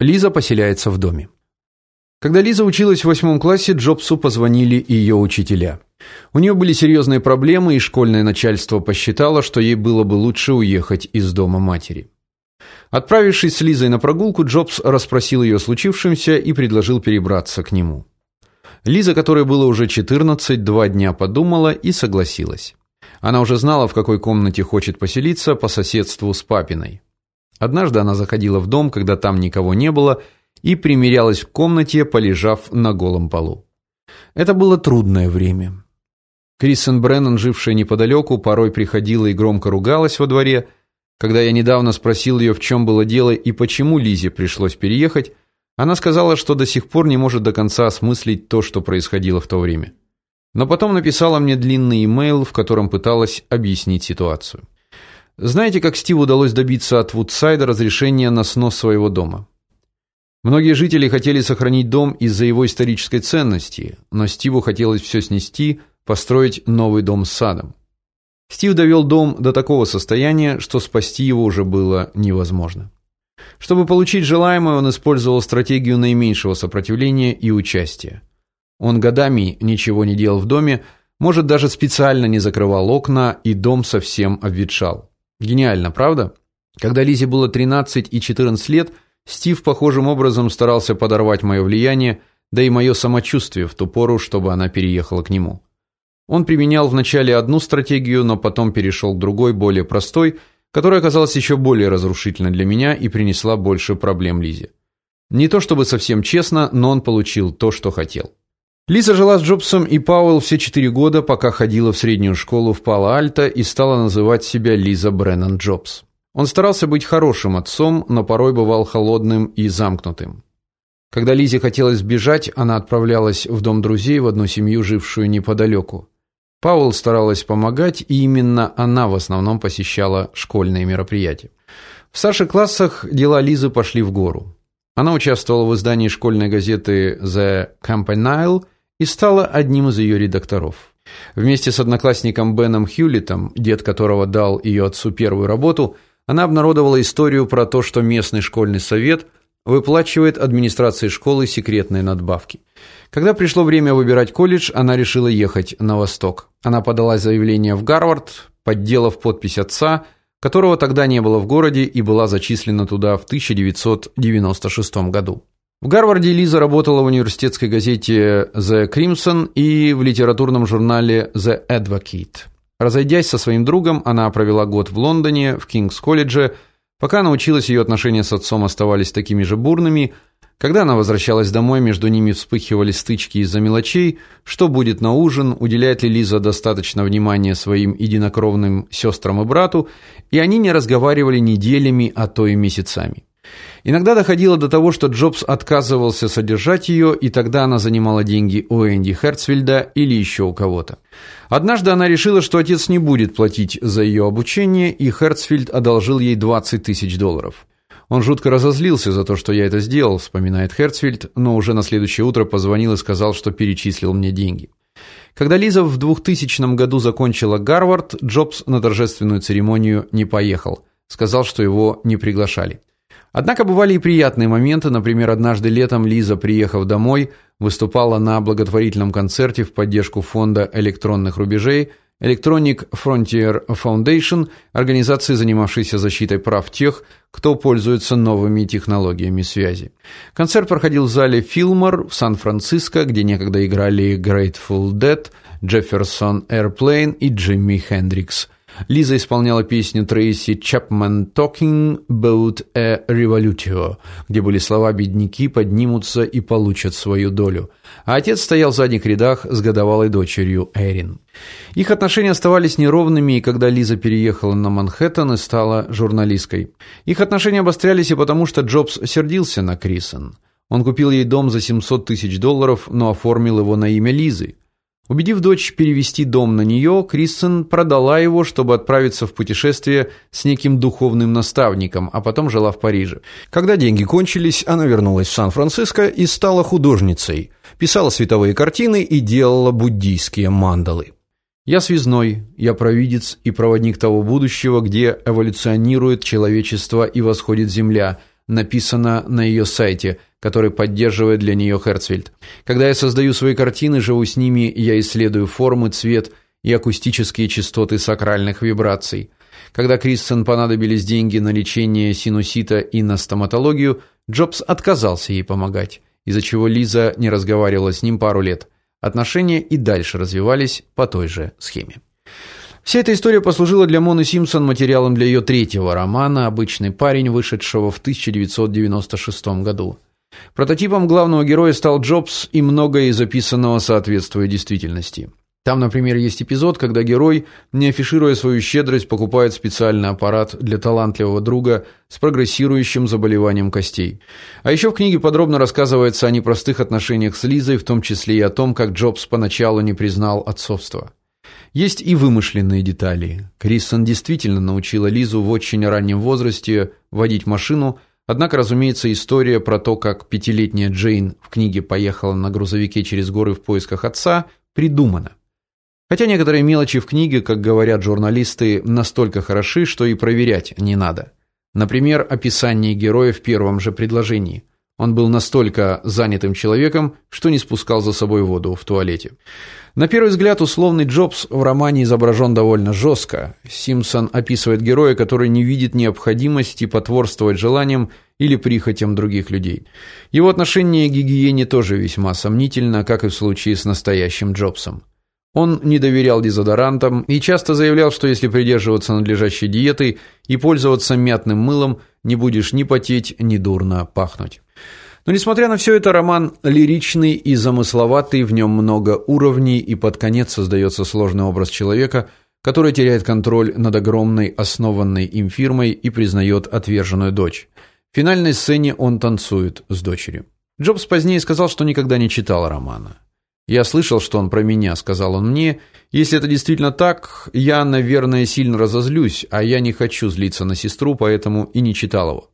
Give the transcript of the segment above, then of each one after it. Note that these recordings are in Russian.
Лиза поселяется в доме. Когда Лиза училась в восьмом классе, Джобсу позвонили ее учителя. У нее были серьезные проблемы, и школьное начальство посчитало, что ей было бы лучше уехать из дома матери. Отправившись с Лизой на прогулку, Джобс расспросил ее о случившемся и предложил перебраться к нему. Лиза, которой было уже 14, два дня подумала и согласилась. Она уже знала, в какой комнате хочет поселиться по соседству с папиной. Однажды она заходила в дом, когда там никого не было, и примерялась в комнате, полежав на голом полу. Это было трудное время. Криссен Бреннан, жившая неподалеку, порой приходила и громко ругалась во дворе. Когда я недавно спросил ее, в чем было дело и почему Лизе пришлось переехать, она сказала, что до сих пор не может до конца осмыслить то, что происходило в то время. Но потом написала мне длинный имейл, в котором пыталась объяснить ситуацию. Знаете, как Стиву удалось добиться от Вудсайда разрешения на снос своего дома? Многие жители хотели сохранить дом из-за его исторической ценности, но Стиву хотелось все снести, построить новый дом с садом. Стив довел дом до такого состояния, что спасти его уже было невозможно. Чтобы получить желаемое, он использовал стратегию наименьшего сопротивления и участия. Он годами ничего не делал в доме, может даже специально не закрывал окна, и дом совсем обветшал. Гениально, правда? Когда Лизе было 13 и 14 лет, Стив похожим образом старался подорвать мое влияние, да и мое самочувствие в ту пору, чтобы она переехала к нему. Он применял вначале одну стратегию, но потом перешел к другой, более простой, которая оказалась еще более разрушительной для меня и принесла больше проблем Лизе. Не то чтобы совсем честно, но он получил то, что хотел. Лиза жила с Джобсом и Пауэлл все четыре года, пока ходила в среднюю школу в Пало-Альто и стала называть себя Лиза Бреннан Джобс. Он старался быть хорошим отцом, но порой бывал холодным и замкнутым. Когда Лизе хотелось сбежать, она отправлялась в дом друзей в одну семью, жившую неподалеку. Пауэлл старалась помогать, и именно она в основном посещала школьные мероприятия. В старших классах дела Лизы пошли в гору. Она участвовала в издании школьной газеты The Campanile и стала одним из ее редакторов. Вместе с одноклассником Беном Хьюлитом, дед которого дал ее отцу первую работу, она обнародовала историю про то, что местный школьный совет выплачивает администрации школы секретные надбавки. Когда пришло время выбирать колледж, она решила ехать на восток. Она подала заявление в Гарвард, подделав подпись отца, которого тогда не было в городе и была зачислена туда в 1996 году. В Гарварде Лиза работала в университетской газете The Crimson и в литературном журнале The Advocate. Разойдясь со своим другом, она провела год в Лондоне, в Кингс-колледже. Пока она училась, ее отношения с отцом оставались такими же бурными. Когда она возвращалась домой, между ними вспыхивали стычки из-за мелочей, что будет на ужин, уделяет ли Лиза достаточно внимания своим единокровным сестрам и брату, и они не разговаривали неделями, а то и месяцами. Иногда доходило до того, что Джобс отказывался содержать ее, и тогда она занимала деньги у Энди Херцфельда или еще у кого-то. Однажды она решила, что отец не будет платить за ее обучение, и Херцфельд одолжил ей 20 тысяч долларов. Он жутко разозлился за то, что я это сделал, вспоминает Херцфельд, но уже на следующее утро позвонил и сказал, что перечислил мне деньги. Когда Лиза в 2000 году закончила Гарвард, Джобс на торжественную церемонию не поехал, сказал, что его не приглашали. Однако бывали и приятные моменты, например, однажды летом Лиза, приехав домой, выступала на благотворительном концерте в поддержку фонда электронных рубежей Electronic Frontier Foundation, организации, занимавшейся защитой прав тех, кто пользуется новыми технологиями связи. Концерт проходил в зале Fillmore в Сан-Франциско, где некогда играли Grateful Dead, Jefferson Airplane и Джимми Хендрикс. Лиза исполняла песню Трейси Чапман Talking About a Revolutio, где были слова «бедняки поднимутся и получат свою долю». А отец стоял в задних рядах с годовалой дочерью Эрин. Их отношения оставались неровными, и когда Лиза переехала на Манхэттен и стала журналисткой. Их отношения обострялись и потому, что Джобс сердился на Крисон. Он купил ей дом за 700 тысяч долларов, но оформил его на имя Лизы. Убедив дочь перевести дом на нее, Кристен продала его, чтобы отправиться в путешествие с неким духовным наставником, а потом жила в Париже. Когда деньги кончились, она вернулась в Сан-Франциско и стала художницей. Писала световые картины и делала буддийские мандалы. Я связной, я провидец и проводник того будущего, где эволюционирует человечество и восходит земля, написано на ее сайте, который поддерживает для нее Херцфельд. Когда я создаю свои картины, живу с ними, я исследую формы, цвет и акустические частоты сакральных вибраций. Когда Кристен понадобились деньги на лечение синусита и на стоматологию, Джобс отказался ей помогать, из-за чего Лиза не разговаривала с ним пару лет. Отношения и дальше развивались по той же схеме. Вся эта история послужила для Моны Симпсон материалом для ее третьего романа Обычный парень, вышедшего в 1996 году. Прототипом главного героя стал Джобс, и многое из записанного соответствует действительности. Там, например, есть эпизод, когда герой, не афишируя свою щедрость, покупает специальный аппарат для талантливого друга с прогрессирующим заболеванием костей. А еще в книге подробно рассказывается о непростых отношениях с Лизой, в том числе и о том, как Джобс поначалу не признал отцовство. Есть и вымышленные детали. Криссон действительно научила Лизу в очень раннем возрасте водить машину, однако, разумеется, история про то, как пятилетняя Джейн в книге поехала на грузовике через горы в поисках отца, придумана. Хотя некоторые мелочи в книге, как говорят журналисты, настолько хороши, что и проверять не надо. Например, описание героя в первом же предложении. Он был настолько занятым человеком, что не спускал за собой воду в туалете. На первый взгляд, условный Джобс в романе изображен довольно жестко. Симпсон описывает героя, который не видит необходимости потворствовать желаниям или прихотям других людей. Его отношение к гигиене тоже весьма сомнительно, как и в случае с настоящим Джобсом. Он не доверял дезодорантам и часто заявлял, что если придерживаться надлежащей диеты и пользоваться мятным мылом, не будешь ни потеть, ни дурно пахнуть. Но несмотря на все это, роман лиричный и замысловатый, в нем много уровней, и под конец создается сложный образ человека, который теряет контроль над огромной основанной им фирмой и признает отверженную дочь. В финальной сцене он танцует с дочерью. Джобс позднее сказал, что никогда не читал романа. Я слышал, что он про меня, сказал он мне. Если это действительно так, я, наверное, сильно разозлюсь, а я не хочу злиться на сестру, поэтому и не читал его.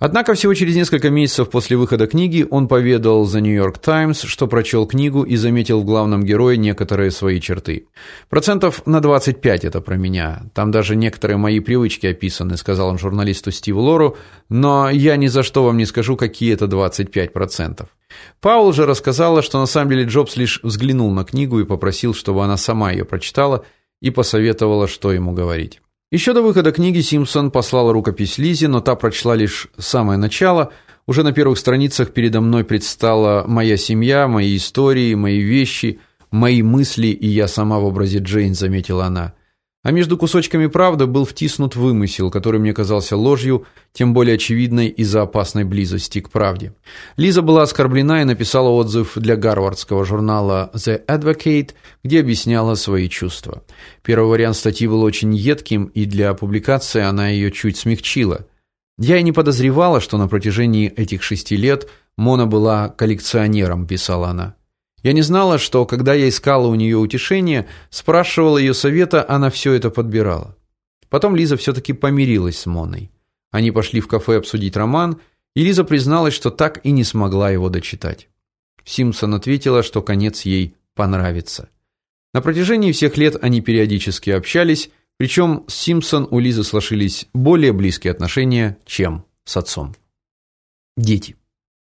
Однако всего через несколько месяцев после выхода книги он поведал The New York Times, что прочел книгу и заметил в главном герое некоторые свои черты. Процентов на 25 это про меня. Там даже некоторые мои привычки описаны, сказал он журналисту Стиву Лору, но я ни за что вам не скажу, какие это 25%. Паул же рассказала, что на самом деле Джобс лишь взглянул на книгу и попросил, чтобы она сама ее прочитала и посоветовала, что ему говорить. Еще до выхода книги Симпсон послала рукопись Лизе, но та прочла лишь самое начало. Уже на первых страницах передо мной предстала моя семья, мои истории, мои вещи, мои мысли, и я сама в образе Джейн, заметила она. А между кусочками правды был втиснут вымысел, который мне казался ложью, тем более очевидной из-за опасной близости к правде. Лиза была оскорблена и написала отзыв для гарвардского журнала The Advocate, где объясняла свои чувства. Первый вариант статьи был очень едким, и для публикации она ее чуть смягчила. Я и не подозревала, что на протяжении этих шести лет Мона была коллекционером, писала она. Я не знала, что когда я искала у нее утешения, спрашивала ее совета, она все это подбирала. Потом Лиза все таки помирилась с Моной. Они пошли в кафе обсудить роман, и Лиза призналась, что так и не смогла его дочитать. Симпсон ответила, что конец ей понравится. На протяжении всех лет они периодически общались, причем с Симпсон у Лизы сложились более близкие отношения, чем с отцом. Дети.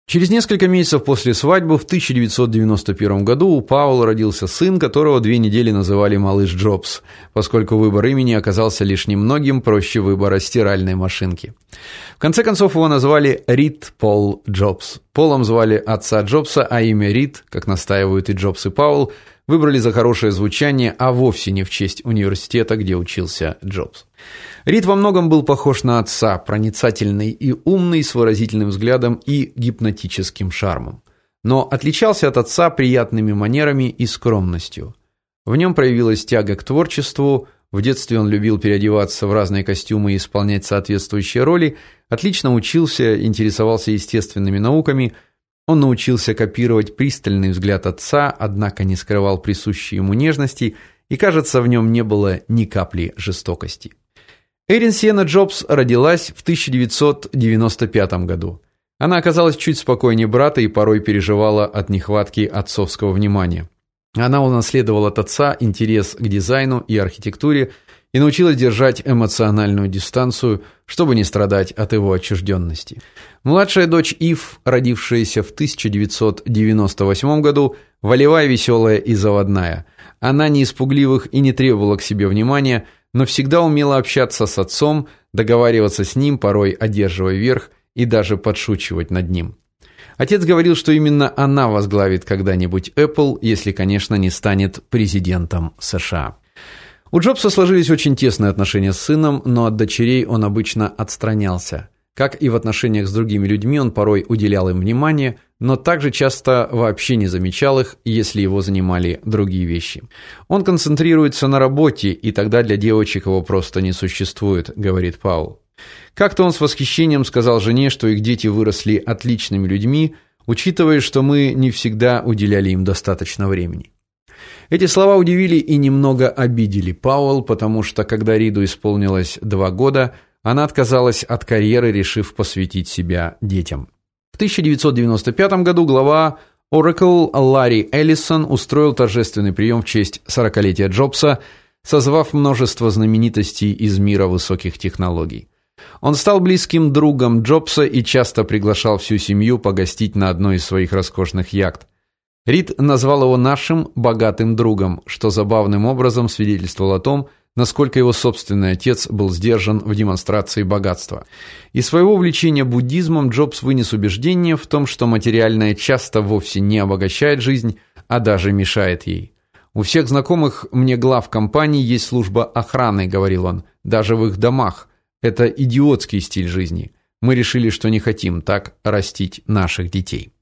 Через несколько месяцев после свадьбы в 1991 году у Паула родился сын, которого две недели называли малыш Джобс, поскольку выбор имени оказался лишь немногим проще выбора стиральной машинки. В конце концов его назвали Рид Пол Джобс. Полом звали отца Джобса, а имя Рид, как настаивают и Джобс и Паул, выбрали за хорошее звучание, а вовсе не в честь университета, где учился Джобс. Рид во многом был похож на отца, проницательный и умный, с выразительным взглядом и гипнотическим шармом. Но отличался от отца приятными манерами и скромностью. В нем проявилась тяга к творчеству, в детстве он любил переодеваться в разные костюмы и исполнять соответствующие роли, отлично учился, интересовался естественными науками. Он научился копировать пристальный взгляд отца, однако не скрывал присущей ему нежности, и, кажется, в нем не было ни капли жестокости. Эрин Сиена Джобс родилась в 1995 году. Она оказалась чуть спокойнее брата и порой переживала от нехватки отцовского внимания. Она унаследовала от отца интерес к дизайну и архитектуре и научилась держать эмоциональную дистанцию, чтобы не страдать от его отчужденности. Младшая дочь Ив, родившаяся в 1998 году, волевая, веселая и заводная. Она не испугливых и не требовала к себе внимания, но всегда умела общаться с отцом, договариваться с ним, порой одерживая верх и даже подшучивать над ним. Отец говорил, что именно она возглавит когда-нибудь Apple, если, конечно, не станет президентом США. У Джобса сложились очень тесные отношения с сыном, но от дочерей он обычно отстранялся. Как и в отношениях с другими людьми, он порой уделял им внимание, но также часто вообще не замечал их, если его занимали другие вещи. Он концентрируется на работе, и тогда для девочек его просто не существует, говорит Паул. Как-то он с восхищением сказал жене, что их дети выросли отличными людьми, учитывая, что мы не всегда уделяли им достаточно времени. Эти слова удивили и немного обидели Пауэлл, потому что когда Риду исполнилось два года, она отказалась от карьеры, решив посвятить себя детям. В 1995 году глава Oracle Ларри Эллисон устроил торжественный прием в честь 40-летия Джобса, созвав множество знаменитостей из мира высоких технологий. Он стал близким другом Джобса и часто приглашал всю семью погостить на одной из своих роскошных яхт. Рид назвал его нашим богатым другом, что забавным образом свидетельствовало о том, насколько его собственный отец был сдержан в демонстрации богатства. Из своего увлечения буддизмом Джобс вынес убеждение в том, что материальное часто вовсе не обогащает жизнь, а даже мешает ей. У всех знакомых мне глав компаний есть служба охраны, говорил он, даже в их домах. Это идиотский стиль жизни. Мы решили, что не хотим так растить наших детей.